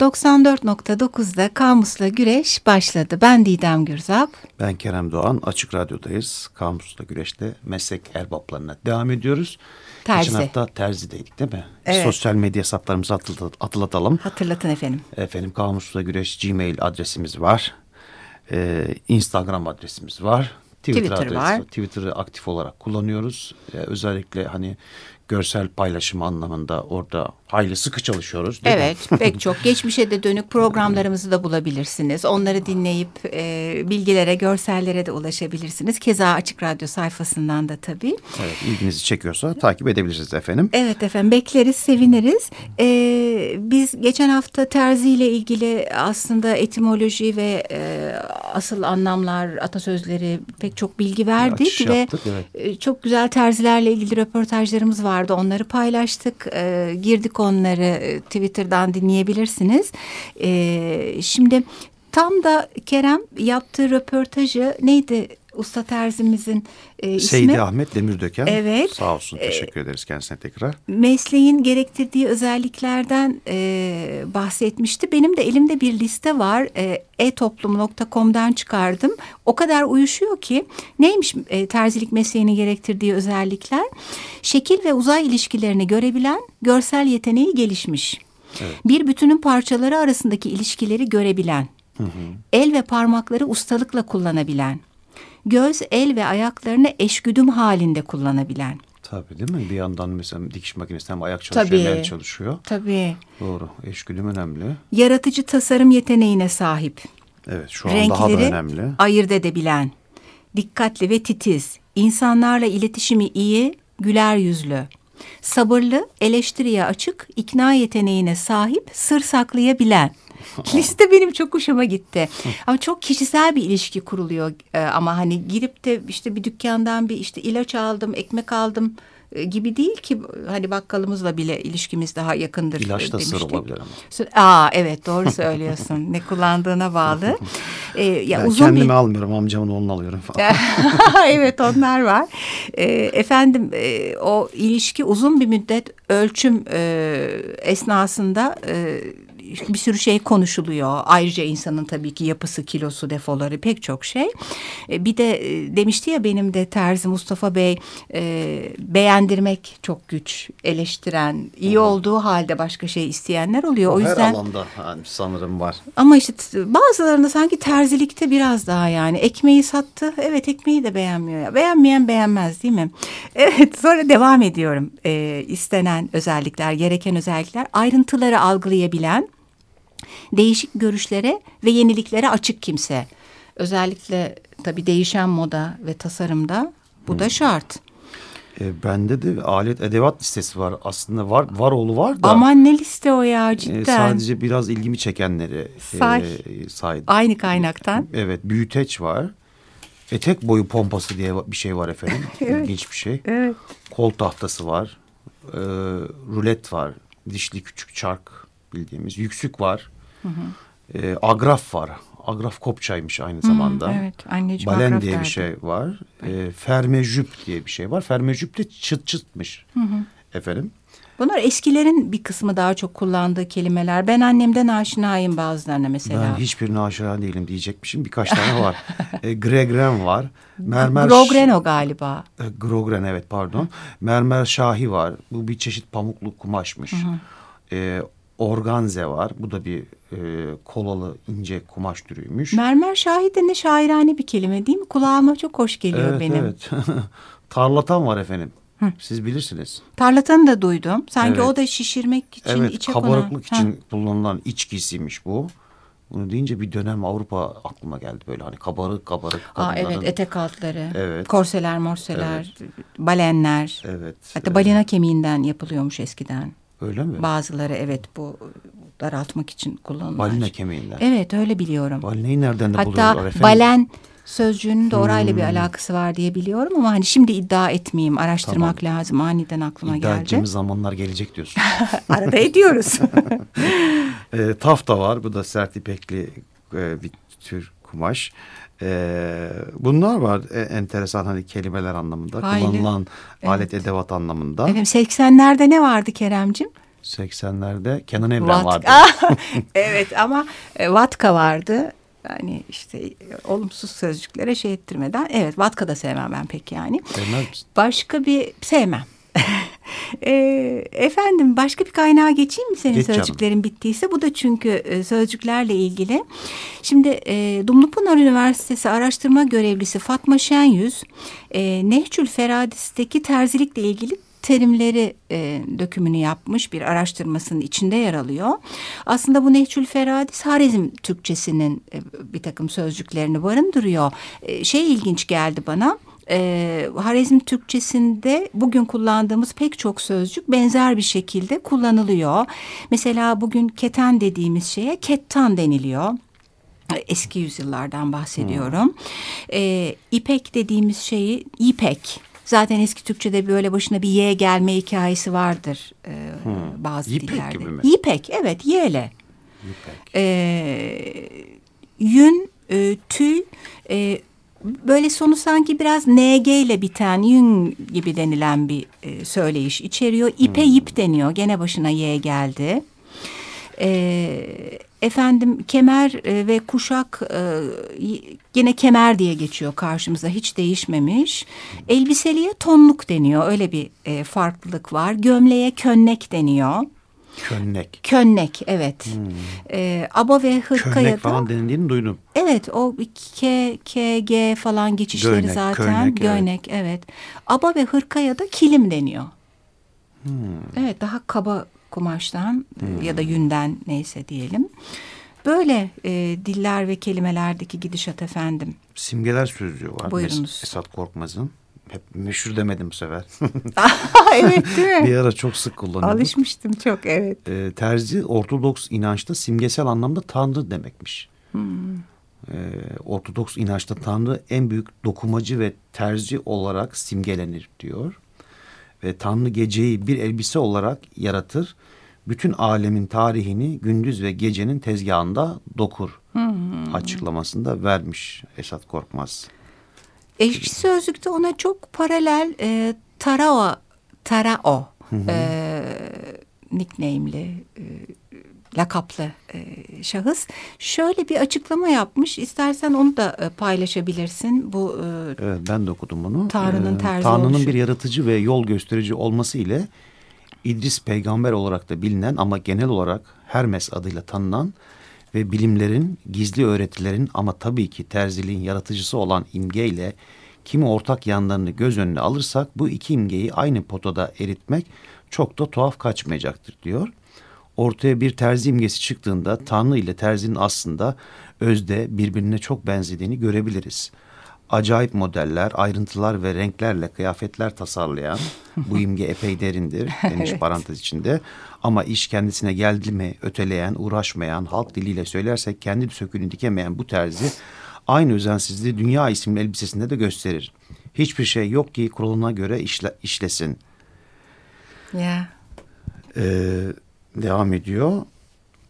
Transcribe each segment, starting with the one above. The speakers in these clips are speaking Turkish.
94.9'da Kamus'la Güreş başladı. Ben Didem Gürzap. Ben Kerem Doğan. Açık Radyo'dayız. Kamus'la Güreş'te meslek erbaplarına devam ediyoruz. Terzi. Geçen hafta terzideydik değil mi? Evet. Sosyal medya hesaplarımızı hatırlat- hatırlatalım. Hatırlatın efendim. Efendim Kamus'la Güreş Gmail adresimiz var. Ee, Instagram adresimiz var. Twitter adresi var. Twitter'ı aktif olarak kullanıyoruz. Ee, özellikle hani görsel paylaşım anlamında orada hayli sıkı çalışıyoruz. Değil mi? Evet pek çok geçmişe de dönük programlarımızı da bulabilirsiniz. Onları dinleyip e, bilgilere, görsellere de ulaşabilirsiniz. Keza Açık Radyo sayfasından da tabii. Evet, ilginizi çekiyorsa takip edebilirsiniz efendim. Evet efendim bekleriz, seviniriz. Ee, biz geçen hafta terzi ile ilgili aslında etimoloji ve e, asıl anlamlar, atasözleri pek çok bilgi verdik. Ve yaptık, evet. e, çok güzel terzilerle ilgili röportajlarımız vardı. Onları paylaştık. E, girdik onları e, Twitter'dan dinleyebilirsiniz. E, şimdi tam da Kerem yaptığı röportajı neydi usta terzimizin e, ismi? Seydi Ahmet Demirdöken. Evet. Sağ olsun teşekkür ederiz kendisine tekrar. mesleğin gerektirdiği özelliklerden e, bahsetmişti. Benim de elimde bir liste var. E, e-toplum.com'dan çıkardım. O kadar uyuşuyor ki neymiş e, terzilik mesleğini gerektirdiği özellikler? Şekil ve uzay ilişkilerini görebilen görsel yeteneği gelişmiş. Bir bütünün parçaları arasındaki ilişkileri görebilen. El ve parmakları ustalıkla kullanabilen. Göz, el ve ayaklarını eşgüdüm halinde kullanabilen. Tabii değil mi? Bir yandan mesela dikiş makinesi hem ayak çalışıyor hem el çalışıyor. Tabii. Doğru. Eşgüdüm önemli. Yaratıcı tasarım yeteneğine sahip. Evet şu an daha da Renkleri önemli. ayırt edebilen. Dikkatli ve titiz. insanlarla iletişimi iyi, güler yüzlü. Sabırlı, eleştiriye açık, ikna yeteneğine sahip, sır saklayabilen. Liste benim çok hoşuma gitti. Ama çok kişisel bir ilişki kuruluyor. Ee, ama hani girip de işte bir dükkandan bir işte ilaç aldım, ekmek aldım gibi değil ki hani bakkalımızla bile ilişkimiz daha yakındır. İlaç da sır demiştik. olabilir ama. Sır- Aa evet doğru söylüyorsun. ne kullandığına bağlı. Ee, ya Ben uzun kendimi bir almıyorum amcamın oğlunu alıyorum falan. evet onlar var. Ee, efendim e, o ilişki uzun bir müddet ölçüm e, esnasında e, bir sürü şey konuşuluyor. Ayrıca insanın tabii ki yapısı, kilosu, defoları pek çok şey. E, bir de e, demişti ya benim de terzi Mustafa Bey e, beğendirmek çok güç, eleştiren, iyi olduğu halde başka şey isteyenler oluyor. O Her yüzden alanda hani sanırım var. ama işte bazılarında sanki terzilikte biraz daha yani ekmeği sattı. Evet ekmeği de beğenmiyor ya. Beğenmeyen beğenmez değil mi? Evet sonra devam ediyorum. Ee, istenen özellikler, gereken özellikler ayrıntıları algılayabilen, değişik görüşlere ve yeniliklere açık kimse. Özellikle tabii değişen moda ve tasarımda bu da şart. E, bende de alet edevat listesi var. Aslında var Varoğlu var da. Aman ne liste o ya e, cidden. sadece biraz ilgimi çekenleri Say. e, saydım. Aynı kaynaktan. Evet büyüteç var. Etek boyu pompası diye bir şey var efendim. İlginç bir şey. Evet. Kol tahtası var. E, rulet var. Dişli küçük çark bildiğimiz. Yüksük var. E, agraf var. Agraf kopçaymış aynı zamanda. evet, anneciğim Balen agraf diye bir derdi. şey var. E, fermejüp diye bir şey var. Fermejüp de çıt çıtmış. Efendim. Bunlar eskilerin bir kısmı daha çok kullandığı kelimeler. Ben annemden aşinayım bazılarına mesela. Ben hiçbirine aşina değilim diyecekmişim. Birkaç tane var. e, Gregren var. Mermer Grogreno galiba. E, Grogren evet pardon. Mermer şahi var. Bu bir çeşit pamuklu kumaşmış. E, organze var. Bu da bir e, kolalı ince kumaş türüymüş. Mermer şahit de ne şairane bir kelime değil mi? Kulağıma çok hoş geliyor evet benim. evet. Tarlatan var efendim. Siz bilirsiniz. Tarlatanı da duydum. Sanki Evet. o da şişirmek için evet içe kabarıklık konan. için kullanılan iç giysiymiş bu. Bunu deyince bir dönem Avrupa aklıma geldi böyle hani kabarık kabarık Ha. Aa, kadınların. evet etek altları, Evet. korseler, morseler, balenler. Evet. Hatta evet. balina kemiğinden yapılıyormuş eskiden. Öyle mi? Bazıları evet bu daraltmak için kullanılan. Balina kemiğinden. Evet öyle biliyorum. Balinayı nereden de buluyorlar Hatta efendim? balen sözcüğünün de orayla Hmm. bir alakası var diye biliyorum ama hani şimdi iddia etmeyeyim. Araştırmak lazım. Aniden aklıma İddia geldi. edeceğimiz zamanlar gelecek diyorsun. Arada ediyoruz. e, tafta var. Bu da sert ipekli e, bir tür kumaş. E, bunlar var e, enteresan hani kelimeler anlamında. Hayli. Kullanılan Evet. alet edevat anlamında. Efendim 80'lerde ne vardı Keremcim? 80'lerde Kenan Evren Vat- vardı. evet ama e, Vatka vardı. Yani işte e, olumsuz sözcüklere şey ettirmeden. Evet Vatka da sevmem ben pek yani. Sevmez misin? Başka bir sevmem. E, efendim başka bir kaynağa geçeyim mi senin Geç canım. sözcüklerin bittiyse? Bu da çünkü e, sözcüklerle ilgili. Şimdi e, Dumlupınar Üniversitesi araştırma görevlisi Fatma Şenyüz e, Nehçül Feradis'teki terzilikle ilgili terimleri e, dökümünü yapmış bir araştırmasının içinde yer alıyor. Aslında bu Nehçül Feradis Harizm Türkçesinin e, bir takım sözcüklerini barındırıyor. E, şey ilginç geldi bana. E, Harizm Türkçesinde bugün kullandığımız pek çok sözcük benzer bir şekilde kullanılıyor. Mesela bugün keten dediğimiz şeye kettan deniliyor. Eski yüzyıllardan bahsediyorum. E, ipek dediğimiz şeyi ipek. Zaten eski Türkçe'de böyle başına bir y gelme hikayesi vardır e, bazı Yipek dillerde. gibi mi? Yipek evet y'le. İpek. E, yün, e, tüy, e, böyle sonu sanki biraz ng ile biten yün gibi denilen bir e, söyleyiş içeriyor. İpe ip deniyor. Gene başına y geldi. E, efendim kemer e, ve kuşak e, gene kemer diye geçiyor karşımıza hiç değişmemiş. Elbiseliye tonluk deniyor öyle bir e, farklılık var. Gömleğe könnek deniyor. Könnek. Könnek evet. E, aba ve hırkaya Könnek da falan denildiğini duydum. evet o K, K, G falan geçişleri Göynek, zaten. köynek, evet. Göynek evet. Aba ve hırkaya da kilim deniyor. Evet daha kaba kumaştan e, ya da yünden neyse diyelim. Böyle e, diller ve kelimelerdeki gidişat efendim. Simgeler sözcüğü var. Buyurunuz. Mes- Esat Korkmaz'ın. Hep meşhur demedim bu sefer. evet değil bir mi? ara çok sık kullanıyordum. Alışmıştım çok evet. Ee, terzi Ortodoks inançta simgesel anlamda Tanrı demekmiş. Ee, Ortodoks inançta Tanrı en büyük dokumacı ve terzi olarak simgelenir diyor. Ve Tanrı geceyi bir elbise olarak yaratır. Bütün alemin tarihini gündüz ve gecenin tezgahında dokur. Açıklamasında vermiş Esat Korkmaz. Ekşi Sözlük'te ona çok paralel e, Tarao, Tarao e, nickname'li, e, lakaplı e, şahıs şöyle bir açıklama yapmış. İstersen onu da e, paylaşabilirsin. Bu e, Evet ben de okudum bunu. Tanrı'nın terzi Tanrı'nın oluşu. bir yaratıcı ve yol gösterici olması ile İdris peygamber olarak da bilinen ama genel olarak Hermes adıyla tanınan ve bilimlerin, gizli öğretilerin ama tabii ki terziliğin yaratıcısı olan imgeyle kimi ortak yanlarını göz önüne alırsak bu iki imgeyi aynı potada eritmek çok da tuhaf kaçmayacaktır diyor. Ortaya bir terzi imgesi çıktığında Tanrı ile terzinin aslında özde birbirine çok benzediğini görebiliriz. Acayip modeller, ayrıntılar ve renklerle kıyafetler tasarlayan bu imge epey derindir demiş Evet. parantez içinde. Ama iş kendisine geldi mi öteleyen, uğraşmayan, halk diliyle söylersek kendi sökünü dikemeyen bu terzi aynı özensizliği dünya isimli elbisesinde de gösterir. Hiçbir şey yok ki kuralına göre işle, işlesin. ya Ee, devam ediyor.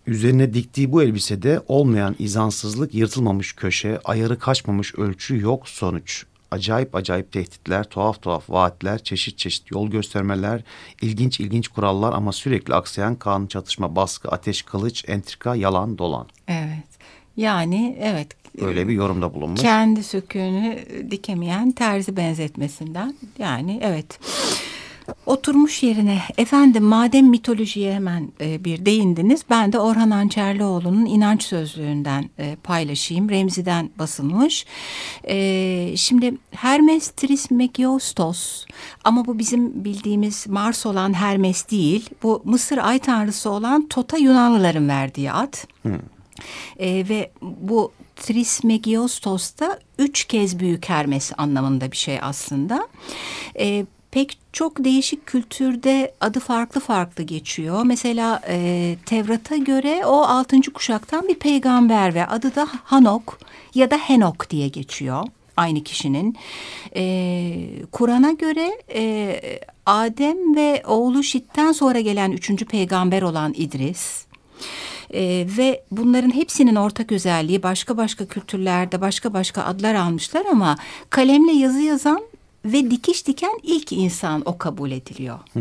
Üzerine diktiği bu elbisede olmayan izansızlık, yırtılmamış köşe, ayarı kaçmamış ölçü yok sonuç. Acayip acayip tehditler, tuhaf tuhaf vaatler, çeşit çeşit yol göstermeler, ilginç ilginç kurallar ama sürekli aksayan kan, çatışma, baskı, ateş, kılıç, entrika, yalan, dolan. evet. Yani evet. Öyle bir yorumda bulunmuş. Kendi söküğünü dikemeyen terzi benzetmesinden. Yani evet. Oturmuş yerine efendim madem mitolojiye hemen e, bir değindiniz ben de Orhan Ançerlioğlu'nun inanç sözlüğünden e, paylaşayım. Remzi'den basılmış. E, şimdi Hermes Trismegistos ama bu bizim bildiğimiz Mars olan Hermes değil. Bu Mısır ay tanrısı olan Tota Yunanlıların verdiği ad. E, ve bu Trismegistos da üç kez büyük Hermes anlamında bir şey aslında. E, pek çok değişik kültürde adı farklı farklı geçiyor. Mesela e, Tevrat'a göre o altıncı kuşaktan bir peygamber ve adı da Hanok ya da Henok diye geçiyor aynı kişinin. E, Kur'an'a göre e, Adem ve oğlu Şit'ten sonra gelen üçüncü peygamber olan İdris. Ee, ve bunların hepsinin ortak özelliği başka başka kültürlerde başka başka adlar almışlar ama kalemle yazı yazan ve dikiş diken ilk insan o kabul ediliyor. Hı.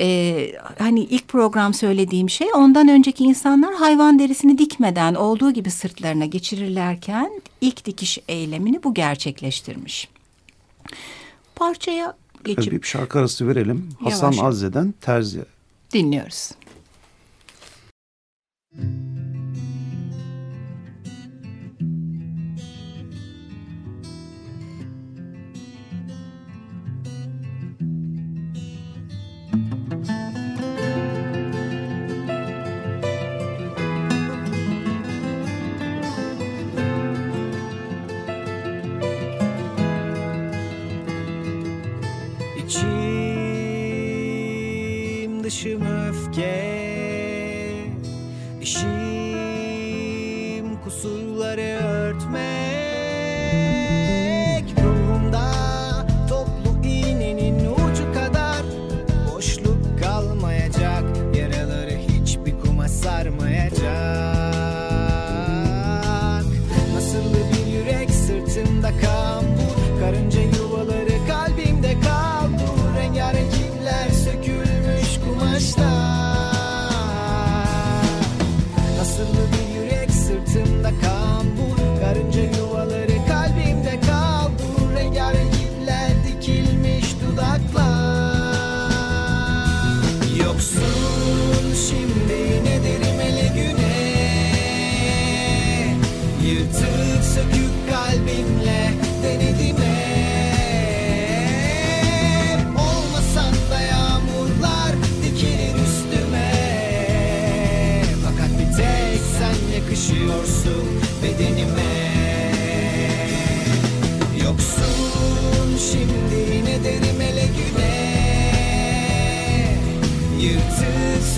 Ee, hani ilk program söylediğim şey ondan önceki insanlar hayvan derisini dikmeden olduğu gibi sırtlarına geçirirlerken ilk dikiş eylemini bu gerçekleştirmiş. Parçaya geçip... Bir şarkı arası verelim. Yavaş. Hasan Azze'den Terzi. Dinliyoruz. Müzik Nasıllı bir yürek sırtımda kambur Karınca yürek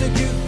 to you.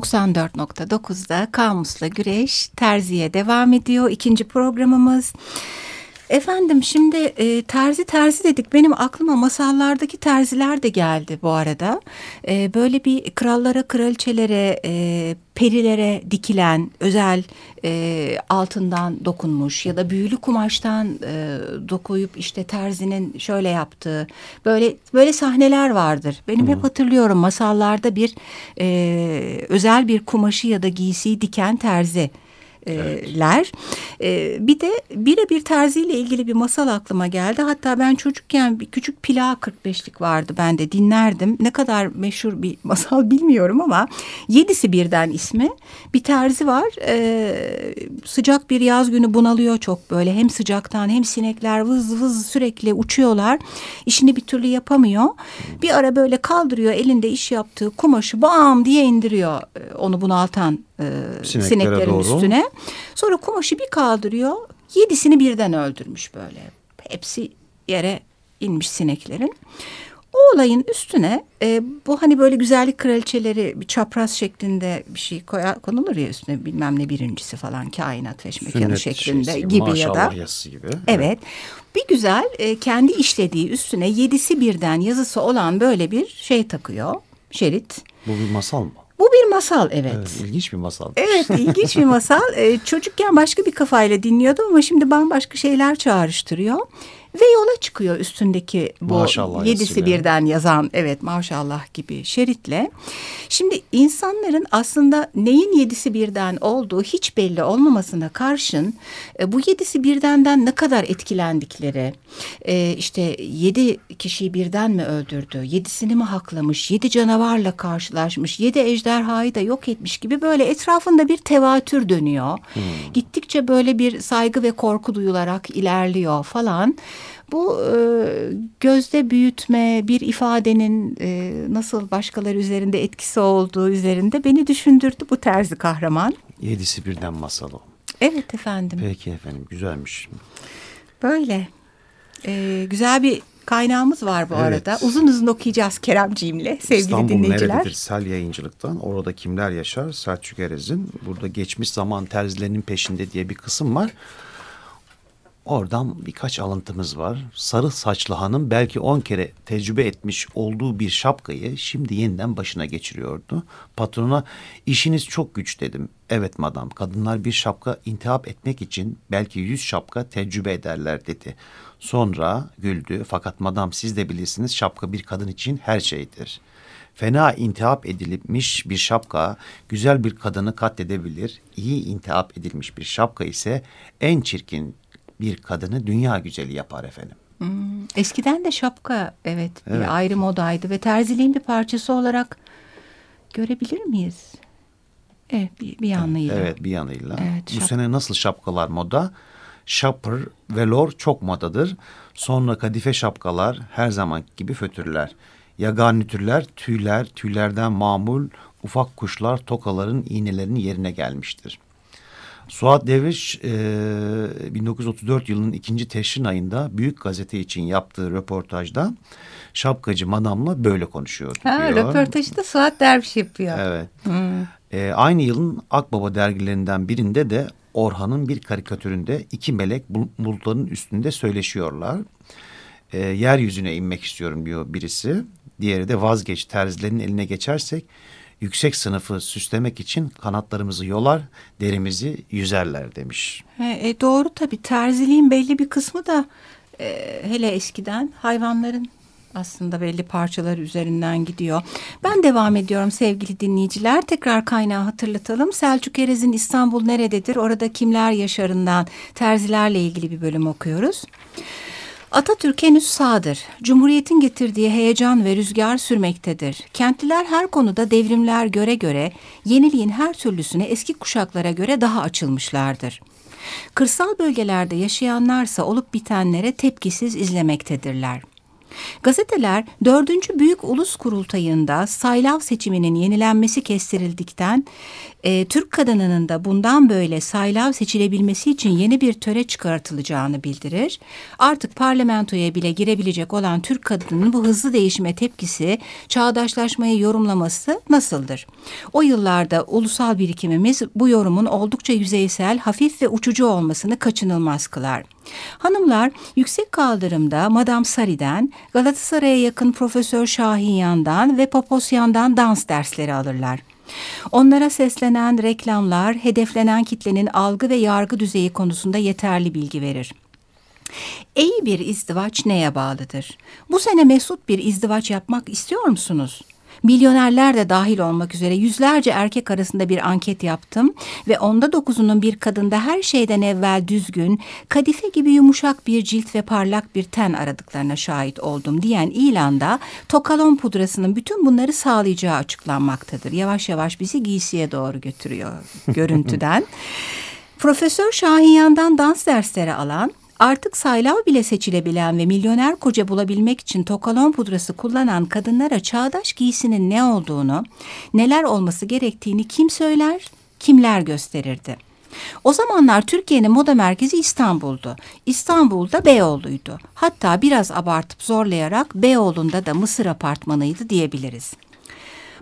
94.9'da Kamus'la Güreş Terzi'ye devam ediyor. İkinci programımız. Efendim şimdi e, terzi terzi dedik. Benim aklıma masallardaki terziler de geldi bu arada. E, böyle bir krallara, kraliçelere, e, perilere dikilen özel e, altından dokunmuş ya da büyülü kumaştan e, dokuyup işte terzinin şöyle yaptığı böyle böyle sahneler vardır. Benim hep hatırlıyorum masallarda bir e, özel bir kumaşı ya da giysiyi diken terzi ler. Ee, bir de birebir terziyle ilgili bir masal aklıma geldi. Hatta ben çocukken bir küçük Pila 45'lik vardı ben de dinlerdim. Ne kadar meşhur bir masal bilmiyorum ama Yedisi Birden ismi. Bir terzi var. Ee, sıcak bir yaz günü bunalıyor çok böyle. Hem sıcaktan hem sinekler vız vız sürekli uçuyorlar. İşini bir türlü yapamıyor. Bir ara böyle kaldırıyor elinde iş yaptığı kumaşı bam diye indiriyor e, onu bunaltan e, Sineklere sineklerin doğru. üstüne. Sonra kumaşı bir kaldırıyor. Yedisini birden öldürmüş böyle. Hepsi yere inmiş sineklerin. O olayın üstüne e, bu hani böyle güzellik kraliçeleri bir çapraz şeklinde bir şey koyar, konulur ya üstüne bilmem ne birincisi falan kainat feşmekanı Sünnet şeklinde şeysi gibi ya da. yazısı gibi. Evet. Bir güzel e, kendi işlediği üstüne yedisi birden yazısı olan böyle bir şey takıyor. Şerit. Bu bir masal mı? Bu bir masal evet. Evet, ilginç bir masal. Evet ilginç bir masal. Ee, çocukken başka bir kafayla dinliyordum ama şimdi bambaşka şeyler çağrıştırıyor. Ve yola çıkıyor üstündeki bu Maşallah yedisi birden yazan evet maşallah gibi şeritle. Şimdi insanların aslında neyin yedisi birden olduğu hiç belli olmamasına karşın e, bu yedisi birdenden ne kadar etkilendikleri e, işte yedi kişiyi birden mi öldürdü yedisini mi haklamış yedi canavarla karşılaşmış yedi ejderhayı da yok etmiş gibi böyle etrafında bir tevatür dönüyor. Gittikçe böyle bir saygı ve korku duyularak ilerliyor falan. Bu e, gözde büyütme bir ifadenin e, nasıl başkaları üzerinde etkisi olduğu üzerinde beni düşündürdü bu terzi kahraman. Yedisi birden masal o. Evet efendim Peki efendim güzelmiş. böyle E, güzel bir kaynağımız var bu Evet. arada. Uzun uzun okuyacağız Keremciğimle sevgili İstanbul dinleyiciler. nerededir? Sel yayıncılıktan. Orada kimler yaşar? Selçuk Erez'in. Burada geçmiş zaman terzilerinin peşinde diye bir kısım var. Oradan birkaç alıntımız var. Sarı saçlı hanım belki on kere tecrübe etmiş olduğu bir şapkayı şimdi yeniden başına geçiriyordu. Patrona işiniz çok güç dedim. Evet madam kadınlar bir şapka intihap etmek için belki yüz şapka tecrübe ederler dedi. Sonra güldü fakat madam siz de bilirsiniz şapka bir kadın için her şeydir. Fena intihap edilmiş bir şapka güzel bir kadını katledebilir. İyi intihap edilmiş bir şapka ise en çirkin bir kadını dünya güzeli yapar efendim. Hmm, Eskiden de şapka evet, Evet. bir ayrı modaydı ve terziliğin bir parçası olarak görebilir miyiz? Evet bir, bir yanıyla. Evet bir yanıyla. Evet, Bu sene nasıl şapkalar moda? Shopper, velor çok modadır. Sonra kadife şapkalar her zaman gibi fötürler. Yaganitürler, tüyler, tüylerden mamul ufak kuşlar tokaların iğnelerinin yerine gelmiştir. Suat Devriş e, 1934 yılının ikinci teşrin ayında Büyük Gazete için yaptığı röportajda şapkacı madamla böyle konuşuyordu Ha, diyor. röportajı da Suat Derviş yapıyor. Evet. Ee, aynı yılın Akbaba dergilerinden birinde de Orhan'ın bir karikatüründe iki melek bul- bulutların üstünde söyleşiyorlar. Ee, yeryüzüne inmek istiyorum diyor birisi. Diğeri de vazgeç terzilerin eline geçersek yüksek sınıfı süslemek için kanatlarımızı yolar, derimizi yüzerler demiş. He, e, doğru tabii terziliğin belli bir kısmı da e, hele eskiden hayvanların aslında belli parçalar üzerinden gidiyor. Ben devam ediyorum sevgili dinleyiciler. Tekrar kaynağı hatırlatalım. Selçuk Erez'in İstanbul Nerededir? Orada kimler yaşarından terzilerle ilgili bir bölüm okuyoruz. Atatürk henüz sağdır. Cumhuriyetin getirdiği heyecan ve rüzgar sürmektedir. Kentliler her konuda devrimler göre göre yeniliğin her türlüsüne eski kuşaklara göre daha açılmışlardır. Kırsal bölgelerde yaşayanlarsa olup bitenlere tepkisiz izlemektedirler. Gazeteler 4. Büyük Ulus Kurultayı'nda saylav seçiminin yenilenmesi kestirildikten e, Türk kadınının da bundan böyle saylav seçilebilmesi için yeni bir töre çıkartılacağını bildirir. Artık parlamentoya bile girebilecek olan Türk kadınının bu hızlı değişime tepkisi, çağdaşlaşmayı yorumlaması nasıldır? O yıllarda ulusal birikimimiz bu yorumun oldukça yüzeysel, hafif ve uçucu olmasını kaçınılmaz kılar. Hanımlar yüksek kaldırımda Madame Sari'den, Galatasaray'a yakın Profesör Şahinyan'dan ve Poposyan'dan dans dersleri alırlar. Onlara seslenen reklamlar hedeflenen kitlenin algı ve yargı düzeyi konusunda yeterli bilgi verir. İyi bir izdivaç neye bağlıdır? Bu sene mesut bir izdivaç yapmak istiyor musunuz? Milyonerler de dahil olmak üzere yüzlerce erkek arasında bir anket yaptım ve onda dokuzunun bir kadında her şeyden evvel düzgün, kadife gibi yumuşak bir cilt ve parlak bir ten aradıklarına şahit oldum diyen ilanda tokalon pudrasının bütün bunları sağlayacağı açıklanmaktadır. Yavaş yavaş bizi giysiye doğru götürüyor görüntüden. Profesör Şahinyan'dan dans dersleri alan Artık saylav bile seçilebilen ve milyoner koca bulabilmek için tokalon pudrası kullanan kadınlara çağdaş giysinin ne olduğunu, neler olması gerektiğini kim söyler, kimler gösterirdi. O zamanlar Türkiye'nin moda merkezi İstanbul'du. İstanbul'da Beyoğlu'ydu. Hatta biraz abartıp zorlayarak Beyoğlu'nda da Mısır apartmanıydı diyebiliriz.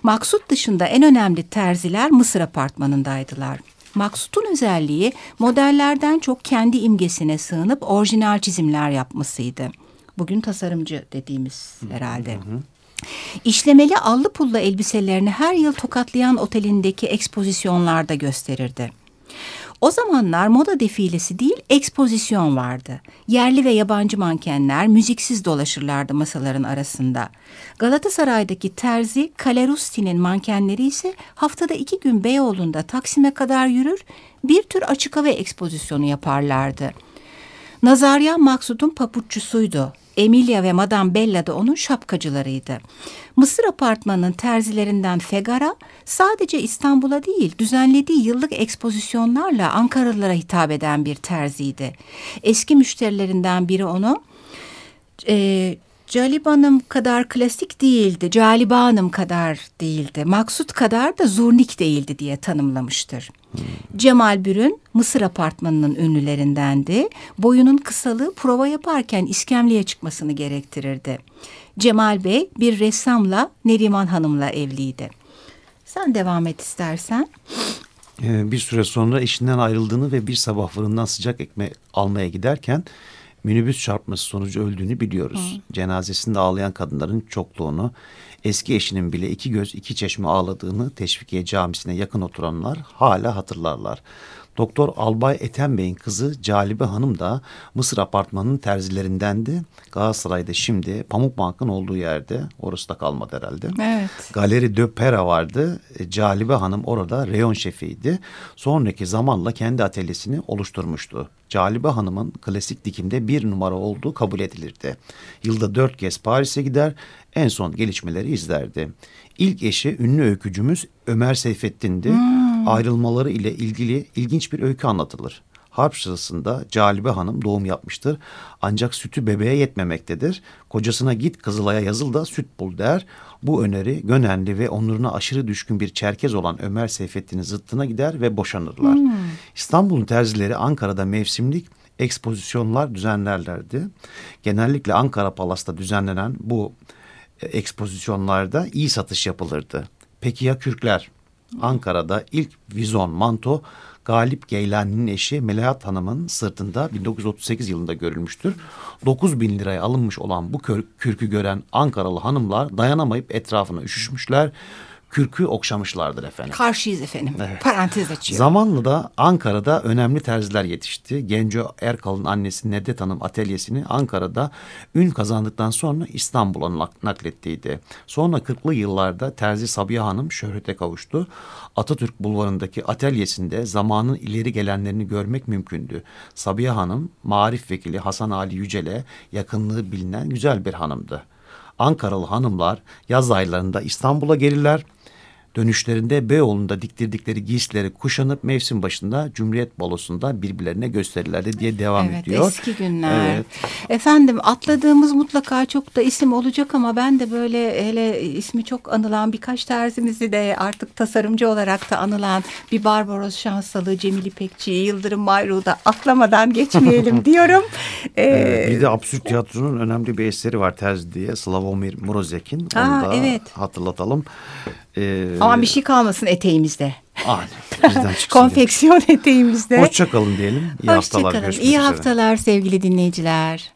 Maksut dışında en önemli terziler Mısır apartmanındaydılar. Maksut'un özelliği modellerden çok kendi imgesine sığınıp orijinal çizimler yapmasıydı. Bugün tasarımcı dediğimiz herhalde. İşlemeli allı pullu elbiselerini her yıl tokatlayan otelindeki ekspozisyonlarda gösterirdi. O zamanlar moda defilesi değil ekspozisyon vardı. Yerli ve yabancı mankenler müziksiz dolaşırlardı masaların arasında. Galatasaray'daki terzi Kalerusti'nin mankenleri ise haftada iki gün Beyoğlu'nda Taksim'e kadar yürür bir tür açık hava ekspozisyonu yaparlardı. Nazarya Maksud'un papuççusuydu. Emilia ve Madame Bella da onun şapkacılarıydı. Mısır apartmanının terzilerinden Fegara sadece İstanbul'a değil düzenlediği yıllık ekspozisyonlarla Ankaralılara hitap eden bir terziydi. Eski müşterilerinden biri onu e, Calibe Hanım kadar klasik değildi, Calibe Hanım kadar değildi, Maksut kadar da zurnik değildi diye tanımlamıştır. Hmm. Cemal Bürün Mısır apartmanının ünlülerindendi. Boyunun kısalığı prova yaparken iskemleye çıkmasını gerektirirdi. Cemal Bey bir ressamla Neriman Hanım'la evliydi. Sen devam et istersen. Ee, bir süre sonra eşinden ayrıldığını ve bir sabah fırından sıcak ekmek almaya giderken minibüs çarpması sonucu öldüğünü biliyoruz. Hı. Cenazesinde ağlayan kadınların çokluğunu, eski eşinin bile iki göz iki çeşme ağladığını Teşvikiye Camisi'ne yakın oturanlar hala hatırlarlar. Doktor Albay Ethem Bey'in kızı Calibe Hanım da Mısır apartmanının terzilerindendi. Galatasaray'da şimdi Pamuk Bank'ın olduğu yerde. Orası da kalmadı herhalde. Evet. Galeri de Pera vardı. E, Calibe Hanım orada reyon şefiydi. Sonraki zamanla kendi atölyesini oluşturmuştu. Calibe Hanım'ın klasik dikimde bir numara olduğu kabul edilirdi. Yılda dört kez Paris'e gider, en son gelişmeleri izlerdi. İlk eşi ünlü öykücümüz Ömer Seyfettin'di. Hmm. Ayrılmaları ile ilgili ilginç bir öykü anlatılır. Harp sırasında Calibe Hanım doğum yapmıştır. Ancak sütü bebeğe yetmemektedir. Kocasına git Kızılay'a yazıl da süt bul der. Bu öneri Gönenli ve onuruna aşırı düşkün bir Çerkez olan Ömer Seyfettin'in zıttına gider ve boşanırlar. Hmm. İstanbul'un terzileri Ankara'da mevsimlik ekspozisyonlar düzenlerlerdi. Genellikle Ankara Palas'ta düzenlenen bu e, ekspozisyonlarda iyi satış yapılırdı. Peki ya Kürkler? Ankara'da ilk vizon manto Galip Geylani'nin eşi Melahat Hanım'ın sırtında 1938 yılında görülmüştür. 9 bin liraya alınmış olan bu kürkü gören Ankaralı hanımlar dayanamayıp etrafına üşüşmüşler kürkü okşamışlardır efendim. Karşıyız efendim. Evet. Parantez açıyor. Zamanla da Ankara'da önemli terziler yetişti. Genco Erkal'ın annesi Nedet Hanım atölyesini Ankara'da ün kazandıktan sonra İstanbul'a naklettiydi. Sonra 40'lı yıllarda terzi Sabiha Hanım şöhrete kavuştu. Atatürk Bulvarı'ndaki atölyesinde zamanın ileri gelenlerini görmek mümkündü. Sabiha Hanım, marif vekili Hasan Ali Yücel'e yakınlığı bilinen güzel bir hanımdı. Ankaralı hanımlar yaz aylarında İstanbul'a gelirler dönüşlerinde Beyoğlu'nda diktirdikleri giysileri kuşanıp mevsim başında Cumhuriyet Balosu'nda birbirlerine gösterirlerdi diye devam evet, ediyor. Eski günler. Evet. Efendim atladığımız mutlaka çok da isim olacak ama ben de böyle hele ismi çok anılan birkaç terzimizi de artık tasarımcı olarak da anılan bir Barbaros Şansalı, Cemil İpekçi'yi, Yıldırım Mayru'yu da atlamadan geçmeyelim diyorum. Ee, Ee, bir de absürt tiyatronun önemli bir eseri var Terzi diye Slavomir Morozek'in. Onu Aa, da evet. hatırlatalım. Ee, Aman bir şey kalmasın eteğimizde. Aynen. Konfeksiyon eteğimizde. Hoşçakalın diyelim. İyi haftalar. Hoşçakalın. Görüşmek İyi üzere. haftalar sevgili dinleyiciler.